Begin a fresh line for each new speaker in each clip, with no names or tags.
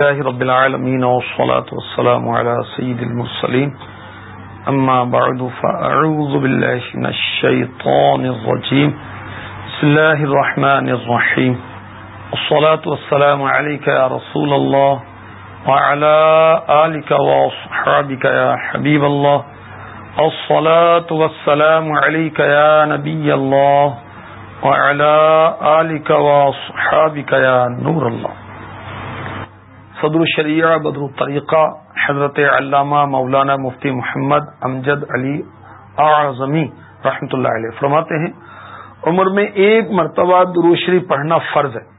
الله رب العالمين والصلاة والسلام على سيد المرسلين. أما بعد، فأعوذ بالله من الشيطان الرجيم. بسم الله الرحمن الرحيم. الصلاة والسلام عليك يا رسول الله وعلى آلك وصحابك يا حبيب الله. الصلاة والسلام عليك يا نبي الله وعلى آلك وصحابك يا نور الله. صدر الشریعہ، بدر الطریقہ، حضرت علامہ مولانا مفتی محمد امجد علی اعظمی رحمۃ اللہ علیہ فرماتے ہیں، عمر میں ایک مرتبہ دروشری پڑھنا فرض ہے۔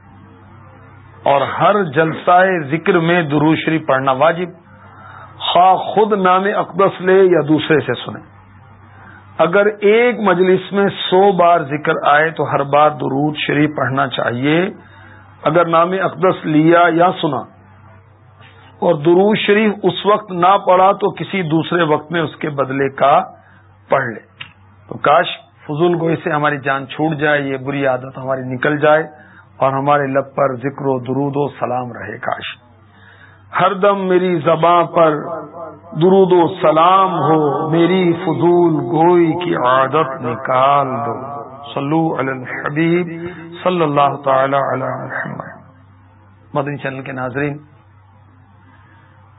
اور ہر جلسہ ذکر میں دروشری پڑھنا واجب۔ خواہ خود نام اقدس لے یا دوسرے سے سنیں۔ اگر ایک مجلس میں سو بار ذکر آئے تو ہر بار درود شریف پڑھنا چاہیے۔ اگر نام اقدس لیا یا سنا اور درود شریف اس وقت نہ پڑھا تو کسی دوسرے وقت میں اس کے بدلے کا پڑھ لے۔ تو کاش فضول گوئی سے ہماری جان چھوٹ جائے، یہ بری عادت ہماری نکل جائے اور ہمارے لب پر ذکر و درود و سلام رہے۔ کاش ہر دم میری زباں پر درود و سلام ہو، میری فضول گوئی کی عادت نکال دو۔ صلو علی الحبیب صلی اللہ تعالی علی محمد۔ مدنی چینل کے ناظرین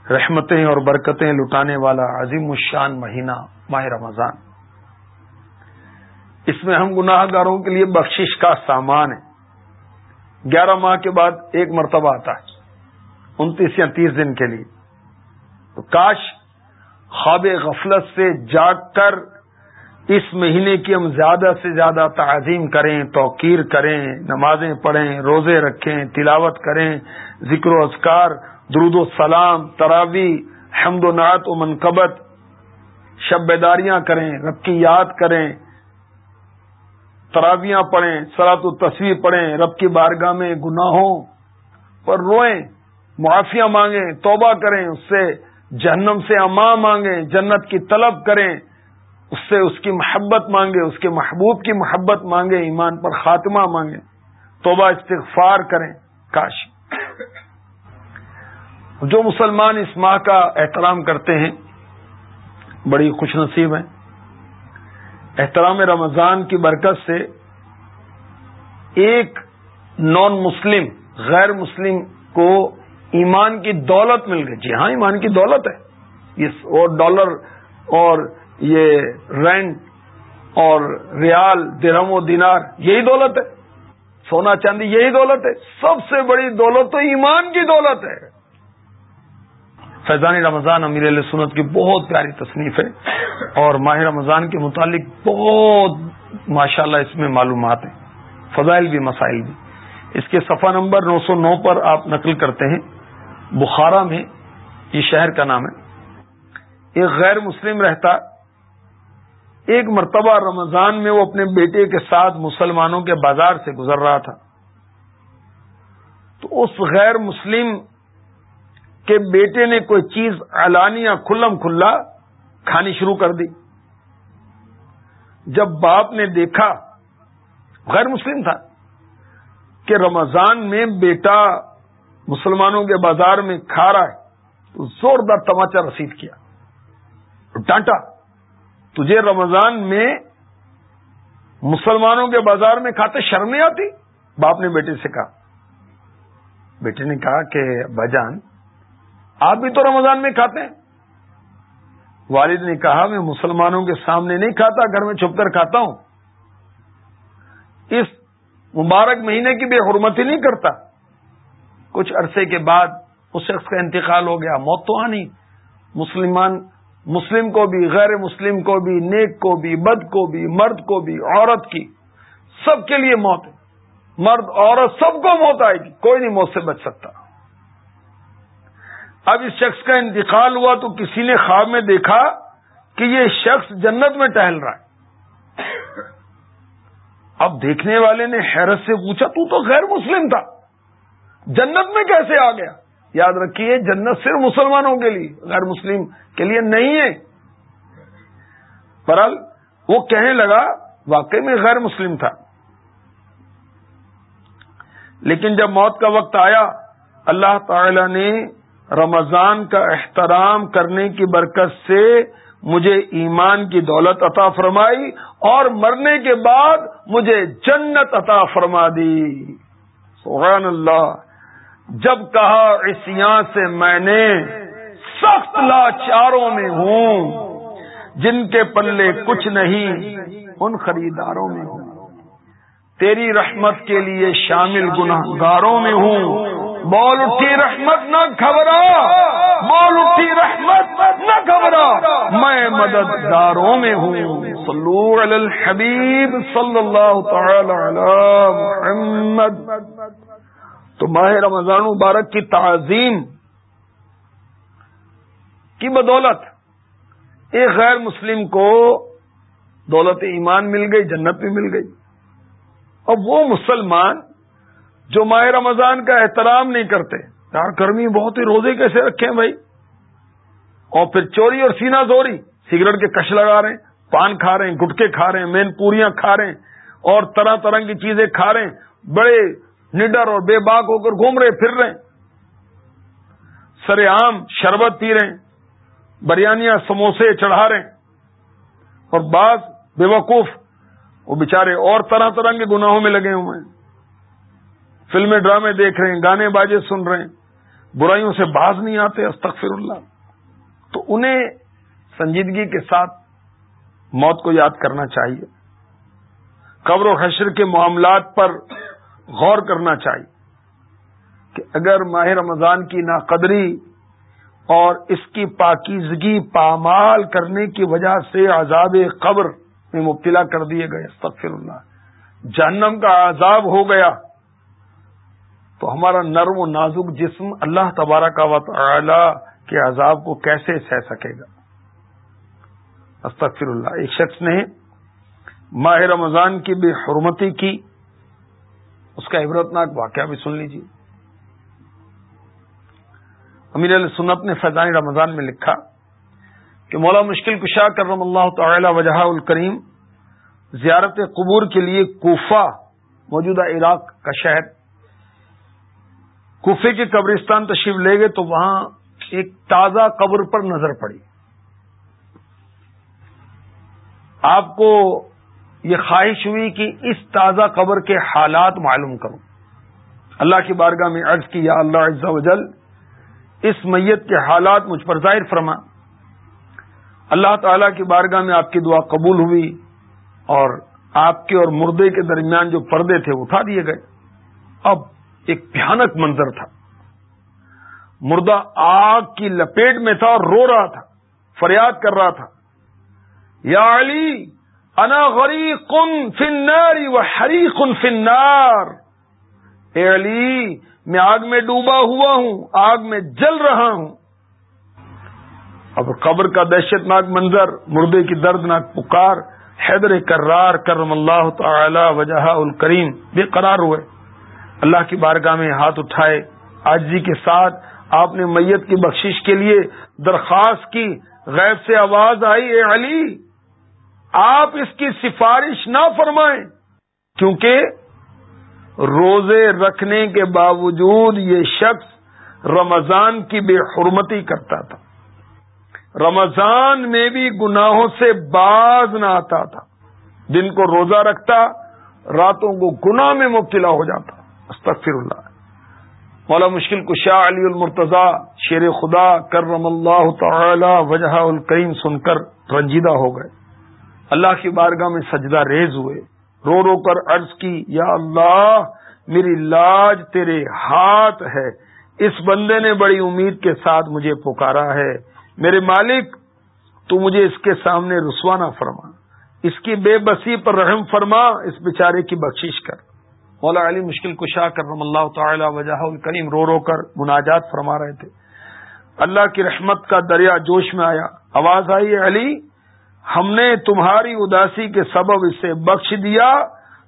رحمتیں اور برکتیں لٹانے والا عظیم الشان مہینہ ماہ رمضان۔ اس میں ہم گناہ گاروں کے لیے بخشش کا سامان ہے۔ گیارہ ماہ کے بعد ایک مرتبہ آتا ہے، انتیس یا تیس دن کے لیے۔ تو کاش خواب غفلت سے جاگ کر اس مہینے کی ہم زیادہ سے زیادہ تعظیم کریں، توقیر کریں، نمازیں پڑھیں، روزے رکھیں، تلاوت کریں، ذکر و اذکار درود و سلام، تراوی، حمد و نعت و منقبت، شب بیداریاں کریں رب کی یاد کریں، تراویاں پڑھیں سرات و تصویر پڑھیں، رب کی بارگاہ میں گناہوں پر روئیں، معافیاں مانگیں، توبہ کریں، اس سے جہنم سے اما مانگیں، جنت کی طلب کریں، اس سے اس کی محبت مانگے اس کے محبوب کی محبت مانگے ایمان پر خاتمہ مانگے توبہ استغفار کریں، کاش۔ جو مسلمان اس ماہ کا احترام کرتے ہیں، بڑی خوش نصیب ہیں۔ احترام رمضان کی برکت سے ایک نان مسلم غیر مسلم کو ایمان کی دولت مل گئی۔ جی ہاں ایمان کی دولت ہے۔ اور ڈالر اور یہ رینٹ اور ریال، درہم و دینار، یہی دولت ہے۔ سونا چاندی، یہی دولت ہے۔ سب سے بڑی دولت تو ایمان کی دولت ہے۔ فیضان رمضان امیر علیہ سنت کی بہت پیاری تصنیف ہے اور ماہ رمضان کے متعلق بہت ماشاءاللہ اس میں معلومات ہیں، فضائل بھی، مسائل بھی۔ اس کے صفحہ نمبر نو سو نو پر آپ نقل کرتے ہیں۔ بخارا میں یہ شہر کا نام ہے۔ ایک غیر مسلم رہتا، ایک مرتبہ رمضان میں وہ اپنے بیٹے کے ساتھ مسلمانوں کے بازار سے گزر رہا تھا۔ تو اس غیر مسلم کہ بیٹے نے کوئی چیز علانیہ کھلم کھلا کھانی شروع کر دی۔ جب باپ نے دیکھا، غیر مسلم تھا، کہ رمضان میں بیٹا مسلمانوں کے بازار میں کھا رہا ہے، تو زوردار تماچا رسید کیا۔ ڈانٹا، تجھے رمضان میں مسلمانوں کے بازار میں کھاتے شرم نہیں آتی؟ باپ نے بیٹے سے کہا۔ بیٹے نے کہا کہ بجان آپ بھی تو رمضان میں کھاتے ہیں۔ والد نے کہا، میں مسلمانوں کے سامنے نہیں کھاتا، گھر میں چھپ کر کھاتا ہوں۔ اس مبارک مہینے کی بے حرمتی نہیں کرتا۔ کچھ عرصے کے بعد اس شخص کا انتقال ہو گیا، موت تو آنی۔ مسلمان، مسلم کو بھی، غیر مسلم کو بھی، نیک کو بھی، بد کو بھی، مرد کو بھی، عورت کی سب کے لیے موت ہے۔ مرد، عورت، سب کو موت آئے گی۔ کوئی نہیں موت سے بچ سکتا۔ اب اس شخص کا انتقال ہوا تو کسی نے خواب میں دیکھا کہ یہ شخص جنت میں ٹہل رہا ہے۔ اب دیکھنے والے نے حیرت سے پوچھا، تو تو غیر مسلم تھا۔ جنت میں کیسے آ گیا؟ یاد رکھیے، جنت صرف مسلمانوں کے لیے، غیر مسلم کے لیے نہیں ہے۔ پرل وہ کہنے لگا، واقعی میں غیر مسلم تھا۔ لیکن جب موت کا وقت آیا، اللہ تعالی نے رمضان کا احترام کرنے کی برکت سے مجھے ایمان کی دولت عطا فرمائی اور مرنے کے بعد مجھے جنت عطا فرما دی۔ سبحان اللہ۔ جب کہا اس یہاں سے میں نے، سخت لاچاروں میں ہوں، جن کے پلے کچھ نہیں، ان خریداروں میں ہوں۔ تیری رحمت کے لیے شامل گناہ گاروں میں ہوں۔ بول اٹھی رحمت نہ گھبرا بول اٹھی رحمت نہ گھبرا۔ میں مددگاروں میں ہوں۔ صلو علی الحبیب صلی اللہ تعالی علی محمد۔ تو ماہ رمضان مبارک کی تعظیم کی بدولت، ایک غیر مسلم کو دولت ایمان مل گئی، جنت بھی مل گئی۔ اور وہ مسلمان جو ماہ رمضان کا احترام نہیں کرتے۔ یار، گرمی بہت ہی روزے کیسے رکھے بھائی؟ اور پھر چوری اور سینا زوری، سگریٹ کے کش لگا رہے ہیں، پان کھا رہے ہیں، گٹکے کھا رہے ہیں، مین پوریاں کھا رہے ہیں، اور طرح طرح کی چیزیں کھا رہے ہیں۔ بڑے نڈر اور بے باک ہو کر گھوم رہے، پھر رہے سر عام شربت پی رہے ہیں، بریانیاں سموسے چڑھا رہے ہیں، اور بعض بے وقوف وہ بےچارے اور طرح طرح کے گناہوں میں لگے ہوئے ہیں۔ فلمیں ڈرامے دیکھ رہے ہیں، گانے باجے سن رہے ہیں۔ برائیوں سے باز نہیں آتے، استغفر اللہ۔ تو انہیں سنجیدگی کے ساتھ موت کو یاد کرنا چاہیے۔ قبر و حشر کے معاملات پر غور کرنا چاہیے کہ اگر ماہ رمضان کی ناقدری اور اس کی پاکیزگی پامال کرنے کی وجہ سے عذاب قبر میں مبتلا کر دیے گئے، استغفر اللہ۔ جہنم کا عذاب ہو گیا۔ تو ہمارا نرم و نازک جسم اللہ تبارہ کا تعالی کے عذاب کو کیسے سہ سکے گا؟ استغفر اللہ ایک شخص نے ماہ رمضان کی بے حرمتی کی، اس کا عبرتناک واقعہ بھی سن لیجیے امیر علیہ سنت نے فیضان رمضان میں لکھا کہ مولا مشکل کشا کرم اللہ تعالی وجہ الکریم زیارت قبور کے لیے کوفہ موجودہ عراق کا شہر کوفے کے قبرستان تشریف لے گئے تو وہاں ایک تازہ قبر پر نظر پڑی۔ آپ کو یہ خواہش ہوئی کہ اس تازہ قبر کے حالات معلوم کروں۔ اللہ کی بارگاہ میں عرض کی، یا اللہ عز و جل، اس میت کے حالات مجھ پر ظاہر فرما۔ اللہ تعالی کی بارگاہ میں آپ کی دعا قبول ہوئی اور آپ کے اور مردے کے درمیان جو پردے تھے اٹھا دیے گئے۔ اب ایک بھیانک منظر تھا۔ مردہ آگ کی لپیٹ میں تھا اور رو رہا تھا، فریاد کر رہا تھا۔ یا علی، انا غری کن فناری و ہری کن فنار اے علی، میں آگ میں ڈوبا ہوا ہوں، آگ میں جل رہا ہوں۔ اب قبر کا دہشت ناک منظر، مردے کی دردناک پکار، حیدر کرار کرم اللہ تعالی وجہ الکریم بے قرار ہوئے۔ اللہ کی بارگاہ میں ہاتھ اٹھائے۔ آج جی کے ساتھ آپ نے میت کی بخشش کے لیے درخواست کی۔ غیب سے آواز آئی، اے علی، آپ اس کی سفارش نہ فرمائیں۔ کیونکہ روزے رکھنے کے باوجود یہ شخص رمضان کی بے حرمتی کرتا تھا۔ رمضان میں بھی گناہوں سے باز نہ آتا تھا۔ دن کو روزہ رکھتا، راتوں کو گناہ میں مبتلا ہو جاتا۔ استغفر اللہ مولا مشکل کشا علی المرتضی، شیر خدا، کرم اللہ تعالی وجہ الکریم سن کر رنجیدہ ہو گئے. اللہ کی بارگاہ میں سجدہ ریز ہوئے. رو رو کر عرض کی، یا اللہ، میری لاج تیرے ہاتھ ہے. اس بندے نے بڑی امید کے ساتھ مجھے پکارا ہے. میرے مالک، تو مجھے اس کے سامنے رسوانہ فرما. اس کی بے بسی پر رحم فرما، اس بیچارے کی بخشش کر. مولا علی مشکل کشا کرم اللہ تعالی وجہ الکریم رو رو کر مناجات فرما رہے تھے۔ اللہ کی رحمت کا دریا جوش میں آیا۔ آواز آئی، علی، ہم نے تمہاری اداسی کے سبب اسے بخش دیا،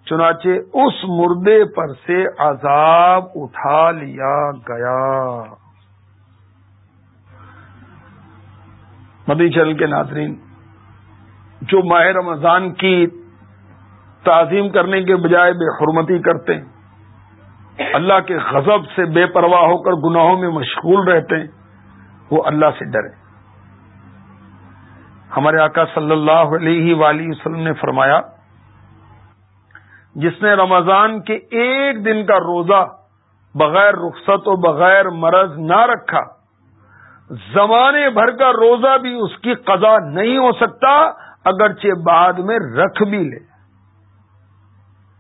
چنانچہ اس مردے پر سے عذاب اٹھا لیا گیا۔ مدی چل کے ناظرین، جو ماہ رمضان کی تعظیم کرنے کے بجائے بے حرمتی کرتے ہیں۔ اللہ کے غضب سے بے پرواہ ہو کر گناہوں میں مشغول رہتے ہیں، وہ اللہ سے ڈرے۔ ہمارے آقا صلی اللہ علیہ وآلہ وسلم نے فرمایا، جس نے رمضان کے ایک دن کا روزہ بغیر رخصت و بغیر مرض نہ رکھا، زمانے بھر کا روزہ بھی اس کی قضا نہیں ہو سکتا، اگرچہ بعد میں رکھ بھی لے۔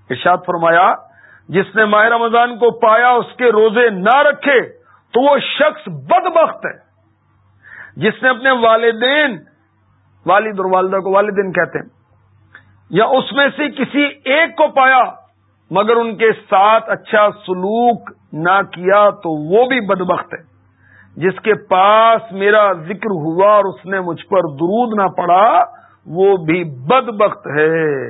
ارشاد فرمایا، جس نے ماہ رمضان کو پایا، اس کے روزے نہ رکھے، تو وہ شخص بدبخت ہے۔ جس نے اپنے والدین، والد اور والدہ کو والدین کہتے ہیں، یا اس میں سے کسی ایک کو پایا، مگر ان کے ساتھ اچھا سلوک نہ کیا، تو وہ بھی بدبخت ہے۔ جس کے پاس میرا ذکر ہوا اور اس نے مجھ پر درود نہ پڑا، وہ بھی بدبخت ہے۔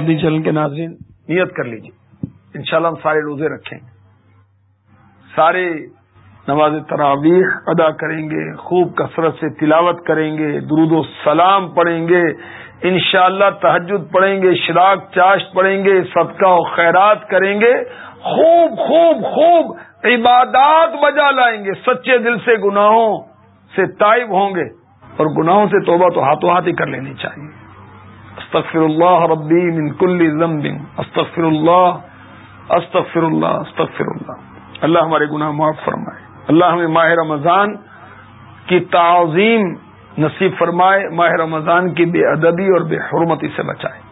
مدی چل کے ناظرین، نیت کر لیجیے انشاءاللہ ہم سارے روزے رکھیں۔ سارے نماز تراویح ادا کریں گے، خوب کثرت سے تلاوت کریں گے، درود و سلام پڑھیں گے، انشاءاللہ اللہ تحجد پڑھیں گے شراک چاشت پڑھیں گے، صدقہ و خیرات کریں گے۔ خوب خوب خوب عبادات بجا لائیں گے۔ سچے دل سے گناہوں سے تائب ہوں گے اور گناہوں سے توبہ تو ہاتھوں ہاتھ ہی کر لینی چاہیے۔ استغفر اللہ ربی من کل ذنب. استغفر اللہ استغفر اللہ استغفر اللہ اللہ ہمارے گناہ معاف فرمائے. اللہ ہمیں ماہ رمضان کی تعظیم نصیب فرمائے، ماہ رمضان کی بے ادبی اور بے حرمتی سے بچائے.